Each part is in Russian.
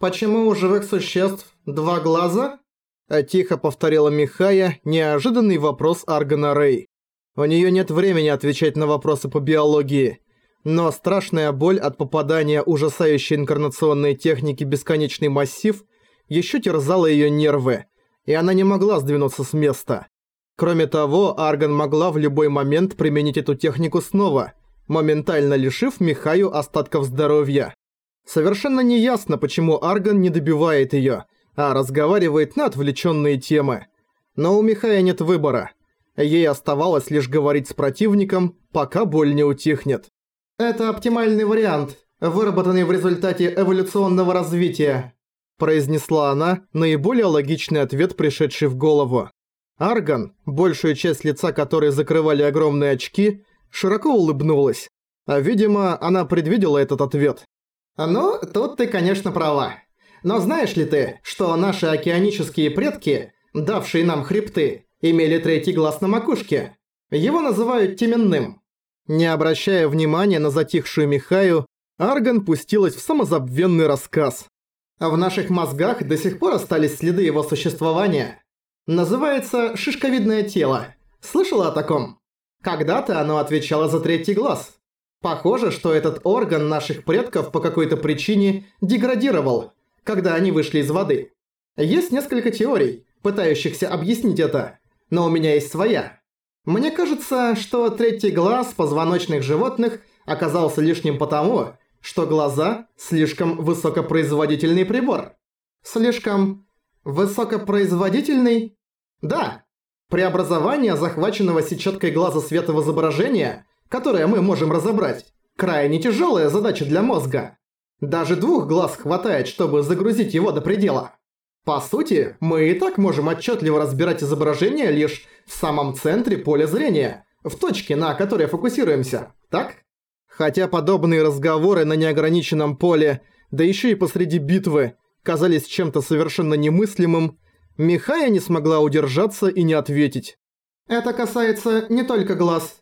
«Почему у живых существ два глаза?» Тихо повторила Михая неожиданный вопрос Аргана Рэй. У неё нет времени отвечать на вопросы по биологии. Но страшная боль от попадания ужасающей инкарнационной техники «Бесконечный массив» ещё терзала её нервы, и она не могла сдвинуться с места. Кроме того, Арган могла в любой момент применить эту технику снова, моментально лишив Михаю остатков здоровья. Совершенно неясно, почему Арган не добивает её, а разговаривает на отвлечённые темы. Но у Михая нет выбора. Ей оставалось лишь говорить с противником, пока боль не утихнет. «Это оптимальный вариант, выработанный в результате эволюционного развития», произнесла она наиболее логичный ответ, пришедший в голову. Арган, большую часть лица которой закрывали огромные очки, широко улыбнулась. А видимо, она предвидела этот ответ. «Ну, тут ты, конечно, права. Но знаешь ли ты, что наши океанические предки, давшие нам хребты, имели третий глаз на макушке? Его называют теменным». Не обращая внимания на затихшую Михаю, Арган пустилась в самозабвенный рассказ. В наших мозгах до сих пор остались следы его существования. Называется шишковидное тело. Слышала о таком? Когда-то оно отвечало за третий глаз. Похоже, что этот орган наших предков по какой-то причине деградировал, когда они вышли из воды. Есть несколько теорий, пытающихся объяснить это, но у меня есть своя. Мне кажется, что третий глаз позвоночных животных оказался лишним потому, что глаза – слишком высокопроизводительный прибор. Слишком высокопроизводительный? Да. Преобразование захваченного сетчаткой глаза света в изображение которое мы можем разобрать, крайне тяжелая задача для мозга. Даже двух глаз хватает, чтобы загрузить его до предела. По сути, мы и так можем отчетливо разбирать изображение лишь в самом центре поля зрения, в точке, на которой фокусируемся, так? Хотя подобные разговоры на неограниченном поле, да еще и посреди битвы, казались чем-то совершенно немыслимым, Михая не смогла удержаться и не ответить. «Это касается не только глаз»,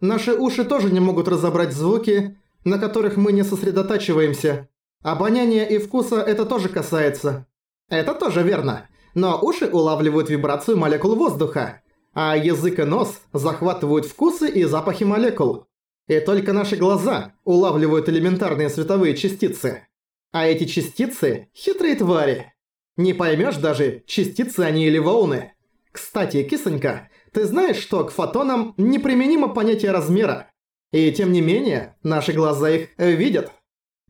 Наши уши тоже не могут разобрать звуки, на которых мы не сосредотачиваемся. Обоняние и вкуса это тоже касается. Это тоже верно. Но уши улавливают вибрацию молекул воздуха, а язык и нос захватывают вкусы и запахи молекул. И только наши глаза улавливают элементарные световые частицы. А эти частицы – хитрые твари. Не поймешь даже, частицы они или волны. Кстати, кисонька, ты знаешь, что к фотонам неприменимо понятие размера. И тем не менее, наши глаза их видят.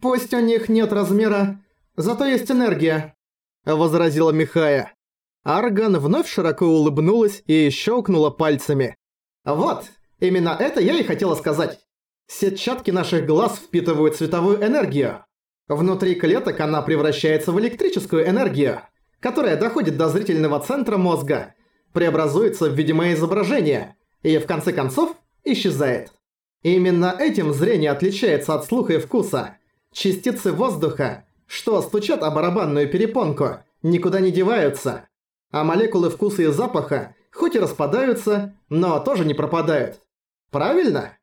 Пусть у них нет размера, зато есть энергия», — возразила Михая. Арган вновь широко улыбнулась и щелкнула пальцами. «Вот, именно это я и хотела сказать. Сетчатки наших глаз впитывают световую энергию. Внутри клеток она превращается в электрическую энергию, которая доходит до зрительного центра мозга преобразуется в видимое изображение и в конце концов исчезает. Именно этим зрение отличается от слуха и вкуса. Частицы воздуха, что стучат о барабанную перепонку, никуда не деваются. А молекулы вкуса и запаха хоть и распадаются, но тоже не пропадают. Правильно?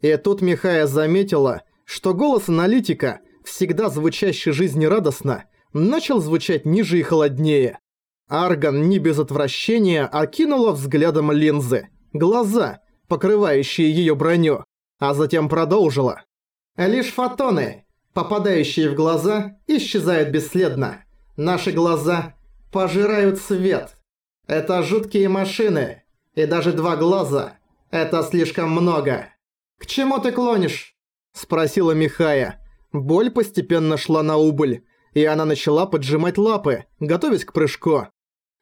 И тут Михая заметила, что голос аналитика, всегда звучащий жизнерадостно, начал звучать ниже и холоднее. Арган не без отвращения окинула взглядом линзы, глаза, покрывающие её броню, а затем продолжила. «Лишь фотоны, попадающие в глаза, исчезают бесследно. Наши глаза пожирают свет. Это жуткие машины, и даже два глаза. Это слишком много. К чему ты клонишь?» Спросила Михая. Боль постепенно шла на убыль, и она начала поджимать лапы, готовясь к прыжку.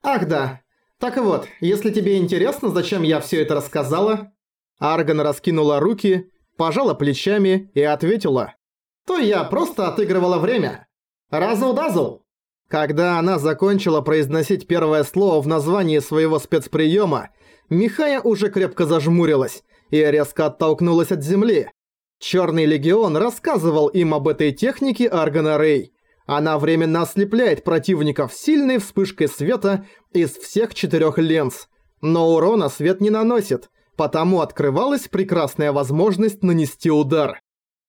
Ах да. Так вот, если тебе интересно, зачем я все это рассказала... Арган раскинула руки, пожала плечами и ответила. То я просто отыгрывала время. Разл-дазл. Когда она закончила произносить первое слово в названии своего спецприема, Михая уже крепко зажмурилась и резко оттолкнулась от земли. Черный легион рассказывал им об этой технике Аргана Рэй, она временно ослепляет противников сильной вспышкой света из всех четырех ленз. Но урона свет не наносит, потому открывалась прекрасная возможность нанести удар.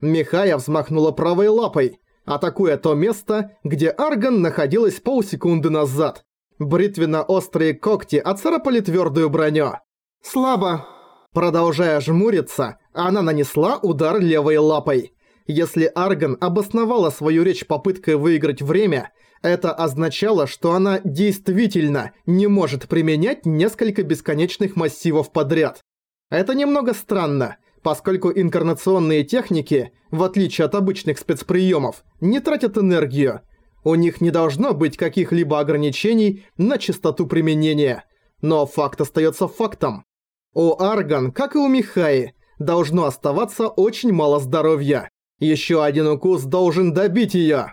Михая взмахнула правой лапой. атакуя то место, где Арган находилась полсекунды назад. Бритвенно-острые когти оцарапали твердую броню. «Слабо!» Продолжая жмуриться, она нанесла удар левой лапой. Если Арган обосновала свою речь попыткой выиграть время, это означало, что она действительно не может применять несколько бесконечных массивов подряд. Это немного странно, поскольку инкарнационные техники, в отличие от обычных спецприемов, не тратят энергию. У них не должно быть каких-либо ограничений на частоту применения. Но факт остается фактом. У Арган, как и у Михаи, должно оставаться очень мало здоровья. Еще один укус должен добить её.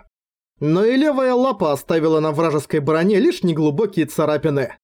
Но и левая лапа оставила на вражеской броне лишь неглубокие царапины.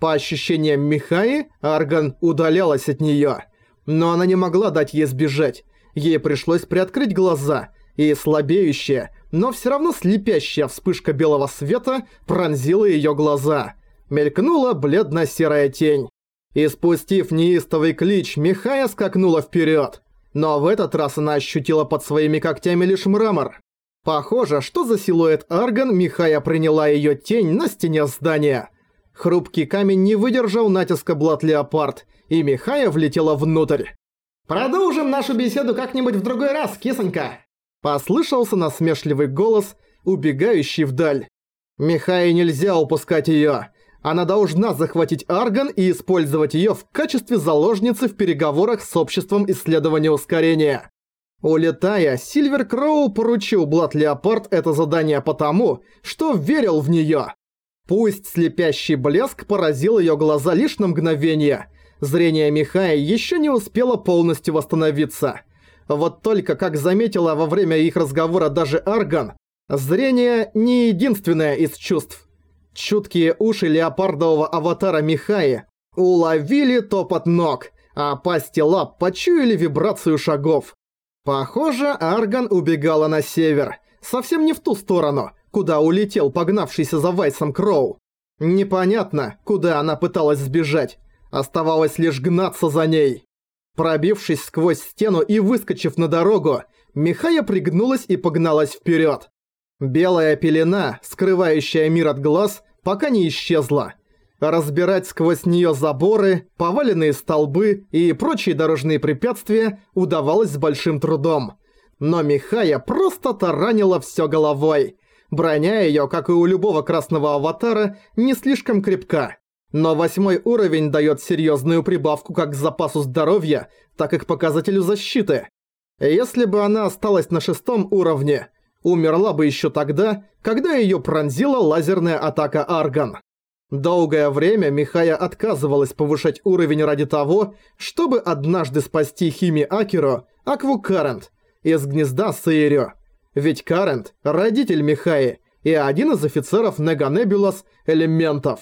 По ощущениям Михаи, Арган удалялась от неё. Но она не могла дать ей сбежать. Ей пришлось приоткрыть глаза, и слабеющая, но всё равно слепящая вспышка белого света пронзила её глаза. Мелькнула бледно-серая тень. И спустив неистовый клич, Михая скакнула вперед. Но в этот раз она ощутила под своими когтями лишь мрамор. Похоже, что за силуэт Арган Михая приняла ее тень на стене здания. Хрупкий камень не выдержал натиска Блат Леопард, и Михая влетела внутрь. «Продолжим нашу беседу как-нибудь в другой раз, кисонька!» Послышался насмешливый голос, убегающий вдаль. Михае нельзя упускать её. Она должна захватить Арган и использовать её в качестве заложницы в переговорах с обществом исследования ускорения. Улетая, Сильвер Кроу поручил Блат Леопард это задание потому, что верил в неё. Пусть слепящий блеск поразил её глаза лишь на мгновение, зрение Михая ещё не успело полностью восстановиться. Вот только, как заметила во время их разговора даже Арган, зрение не единственное из чувств. Чуткие уши леопардового аватара Михаи уловили топот ног, а пасти лап почуяли вибрацию шагов. Похоже, Арган убегала на север, совсем не в ту сторону, куда улетел погнавшийся за Вайсом Кроу. Непонятно, куда она пыталась сбежать, оставалось лишь гнаться за ней. Пробившись сквозь стену и выскочив на дорогу, Михая пригнулась и погналась вперед. Белая пелена, скрывающая мир от глаз, пока не исчезла. Разбирать сквозь нее заборы, поваленные столбы и прочие дорожные препятствия удавалось с большим трудом. Но Михая просто таранила все головой. Броня ее, как и у любого красного аватара, не слишком крепка. Но восьмой уровень дает серьезную прибавку как к запасу здоровья, так и к показателю защиты. Если бы она осталась на шестом уровне, умерла бы еще тогда, когда ее пронзила лазерная атака Арган. Долгое время Михая отказывалась повышать уровень ради того, чтобы однажды спасти Хими Акеру, Акву Карент, из гнезда Сейрё. Ведь Карент – родитель Михаи и один из офицеров Неганебулас элементов.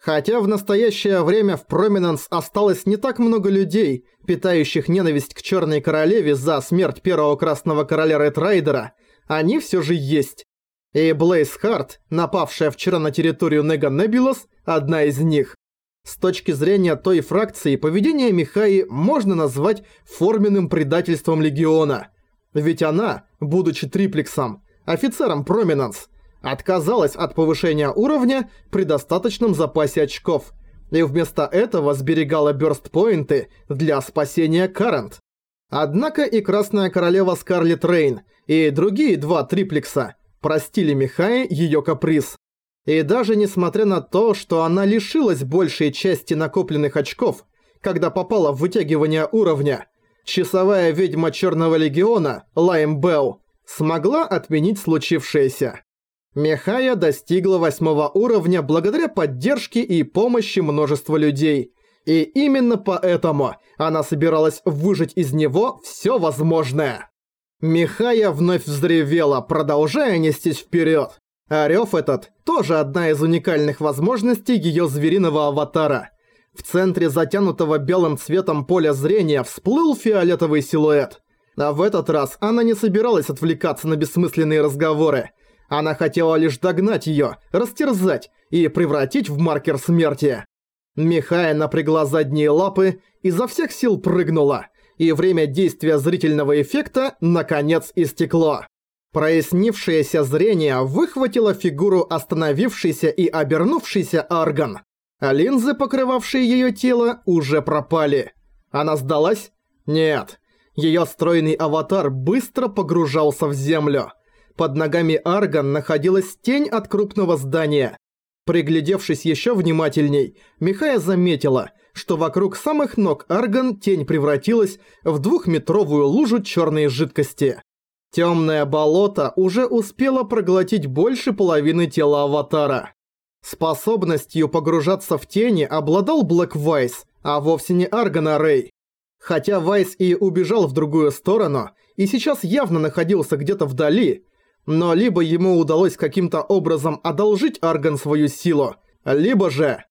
Хотя в настоящее время в Проминенс осталось не так много людей, питающих ненависть к Черной Королеве за смерть первого Красного Короля Редрайдера, они все же есть. И Блейз Харт, напавшая вчера на территорию Нега Небулас, одна из них. С точки зрения той фракции, поведение Михаи можно назвать форменным предательством Легиона. Ведь она, будучи триплексом, офицером Проминанс, отказалась от повышения уровня при достаточном запасе очков и вместо этого сберегала бёрстпоинты для спасения Карент. Однако и Красная Королева Скарлетт Рейн и другие два триплекса простили Михае её каприз. И даже несмотря на то, что она лишилась большей части накопленных очков, когда попала в вытягивание уровня, часовая ведьма Черного Легиона, Лайм Белл, смогла отменить случившееся. Михая достигла восьмого уровня благодаря поддержке и помощи множества людей – и именно поэтому она собиралась выжать из него все возможное. Михая вновь взревела, продолжая нестись вперед. А рёв этот тоже одна из уникальных возможностей ее звериного аватара. В центре затянутого белым цветом поля зрения всплыл фиолетовый силуэт. А в этот раз она не собиралась отвлекаться на бессмысленные разговоры. Она хотела лишь догнать её, растерзать и превратить в маркер смерти. Михая напрягла задние лапы, изо всех сил прыгнула, и время действия зрительного эффекта наконец истекло. Прояснившееся зрение выхватило фигуру остановившейся и обернувшейся Арган. Линзы, покрывавшие её тело, уже пропали. Она сдалась? Нет. Её стройный аватар быстро погружался в землю. Под ногами Арган находилась тень от крупного здания. Приглядевшись ещё внимательней, Михая заметила, что вокруг самых ног Арган тень превратилась в двухметровую лужу чёрной жидкости. Темное болото уже успело проглотить больше половины тела аватара. Способностью погружаться в тени обладал Блэк Вайс, а вовсе не Аргана Рэй. Хотя Вайс и убежал в другую сторону, и сейчас явно находился где-то вдали, но либо ему удалось каким-то образом одолжить Арган свою силу, либо же...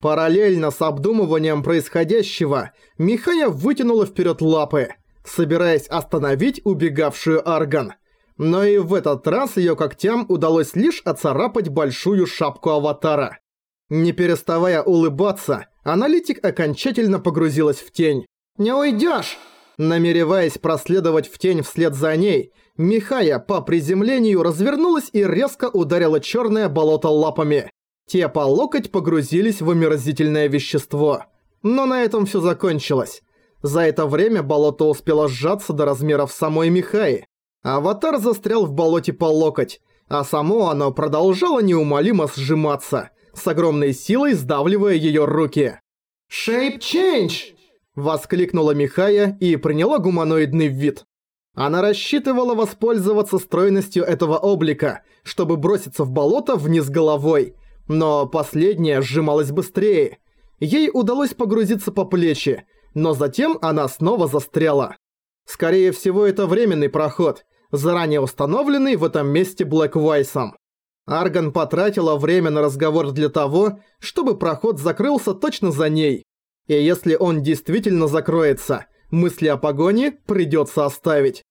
Параллельно с обдумыванием происходящего, Михая вытянула вперед лапы – собираясь остановить убегавшую Арган. Но и в этот раз её когтям удалось лишь оцарапать большую шапку аватара. Не переставая улыбаться, аналитик окончательно погрузилась в тень. «Не уйдёшь!» Намереваясь проследовать в тень вслед за ней, Михая по приземлению развернулась и резко ударила чёрное болото лапами. Те по локоть погрузились в омерзительное вещество. Но на этом всё закончилось. За это время болото успело сжаться до размеров самой Михаи. Аватар застрял в болоте по локоть, а само оно продолжало неумолимо сжиматься, с огромной силой сдавливая её руки. «Shape change!» – воскликнула Михая и приняла гуманоидный вид. Она рассчитывала воспользоваться стройностью этого облика, чтобы броситься в болото вниз головой, но последнее сжималось быстрее. Ей удалось погрузиться по плечи, но затем она снова застряла. Скорее всего, это временный проход, заранее установленный в этом месте Блэквайсом. Арган потратила время на разговор для того, чтобы проход закрылся точно за ней. И если он действительно закроется, мысли о погоне придется оставить.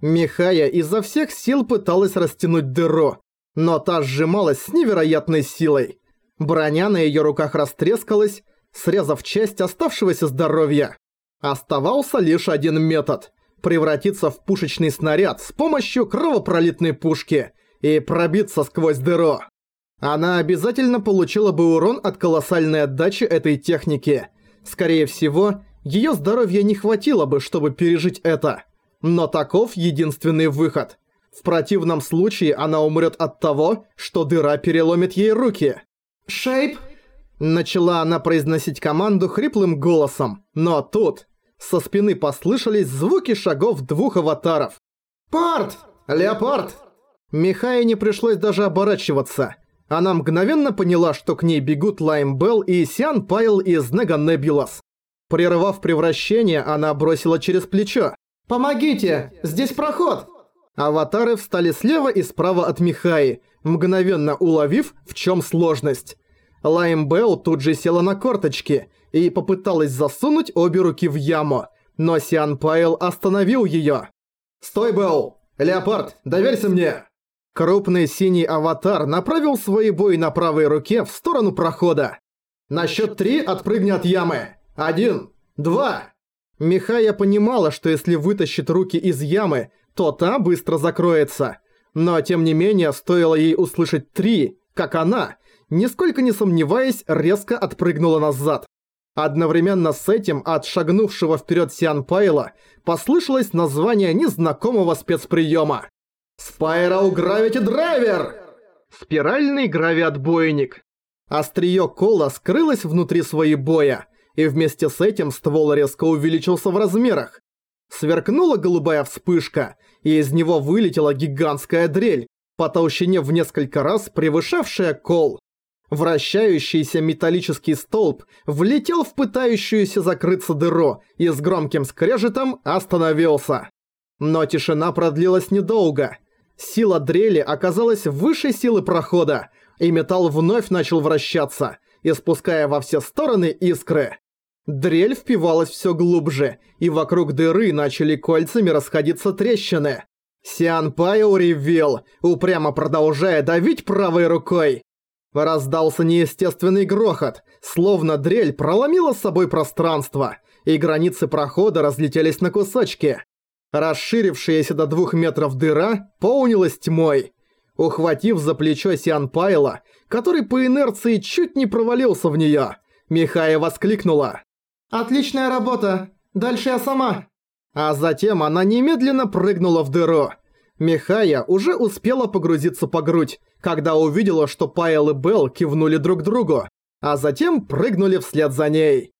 Михая изо всех сил пыталась растянуть дыру, но та сжималась с невероятной силой. Броня на ее руках растрескалась, срезав часть оставшегося здоровья. Оставался лишь один метод – превратиться в пушечный снаряд с помощью кровопролитной пушки и пробиться сквозь дыру. Она обязательно получила бы урон от колоссальной отдачи этой техники. Скорее всего, её здоровья не хватило бы, чтобы пережить это. Но таков единственный выход. В противном случае она умрет от того, что дыра переломит ей руки. «Шейп!» Начала она произносить команду хриплым голосом, но тут со спины послышались звуки шагов двух аватаров. «Парт! Леопард!» Михае не пришлось даже оборачиваться. Она мгновенно поняла, что к ней бегут Лайм Белл и Сиан Пайл из Нега Небулас. Прервав превращение, она бросила через плечо. «Помогите! Здесь проход!» Аватары встали слева и справа от Михаи, мгновенно уловив, в чем сложность. Лайм Белл тут же села на корточки и попыталась засунуть обе руки в яму, но Сиан Пайл остановил её. «Стой, Белл! Леопард, доверься мне!» Крупный синий аватар направил свои бои на правой руке в сторону прохода. «На счёт три отпрыгни от ямы! Один, два!» Михая понимала, что если вытащит руки из ямы, то та быстро закроется. Но тем не менее, стоило ей услышать «три», как она, нисколько не сомневаясь, резко отпрыгнула назад. Одновременно с этим от шагнувшего вперед Сиан Пайла послышалось название незнакомого спецприема. «Спайрал Гравити Драйвер!» Спиральный гравиотбойник. Остриё кола скрылось внутри своей боя, и вместе с этим ствол резко увеличился в размерах. Сверкнула голубая вспышка, и из него вылетела гигантская дрель, по толщине в несколько раз превышавшая кол. Вращающийся металлический столб влетел в пытающуюся закрыться дыру и с громким скрежетом остановился. Но тишина продлилась недолго. Сила дрели оказалась выше силы прохода, и металл вновь начал вращаться, испуская во все стороны искры. Дрель впивалась все глубже, и вокруг дыры начали кольцами расходиться трещины. Сиан Пайо ревел, упрямо продолжая давить правой рукой. Раздался неестественный грохот, словно дрель проломила с собой пространство, и границы прохода разлетелись на кусочки. Расширившаяся до двух метров дыра полнилась тьмой. Ухватив за плечо Сиан Пайла, который по инерции чуть не провалился в неё, Михая воскликнула. «Отличная работа! Дальше я сама!» А затем она немедленно прыгнула в дыру. Михая уже успела погрузиться по грудь, когда увидела, что Пайл и Белл кивнули друг другу, а затем прыгнули вслед за ней.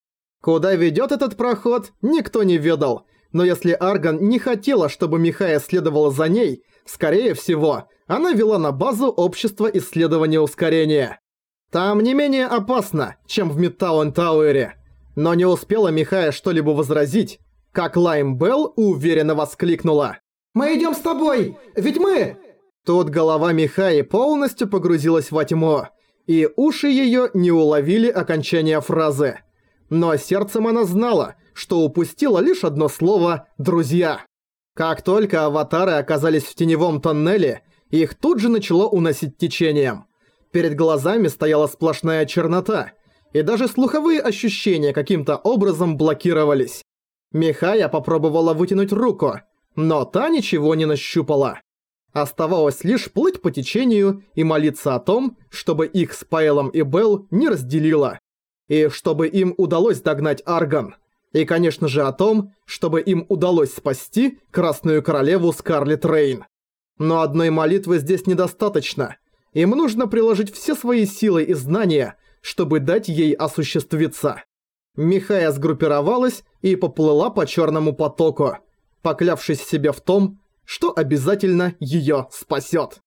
Куда ведёт этот проход, никто не ведал, но если Арган не хотела, чтобы Михая следовала за ней, скорее всего, она вела на базу Общества исследования ускорения. Там не менее опасно, чем в Мидтаун Тауэре. Но не успела Михая что-либо возразить, как Лайм Белл уверенно воскликнула. «Мы идём с тобой! Ведь мы...» Тут голова Михаи полностью погрузилась во тьму, и уши её не уловили окончания фразы. Но сердцем она знала, что упустила лишь одно слово «друзья». Как только аватары оказались в теневом тоннеле, их тут же начало уносить течением. Перед глазами стояла сплошная чернота, и даже слуховые ощущения каким-то образом блокировались. Михая попробовала вытянуть руку, но та ничего не нащупала. Оставалось лишь плыть по течению и молиться о том, чтобы их с Пайлом и Белл не разделило. И чтобы им удалось догнать Арган. И, конечно же, о том, чтобы им удалось спасти Красную Королеву Скарлетт Рейн. Но одной молитвы здесь недостаточно. Им нужно приложить все свои силы и знания, чтобы дать ей осуществиться. Михая сгруппировалась и поплыла по черному потоку, поклявшись себе в том, что обязательно её спасёт.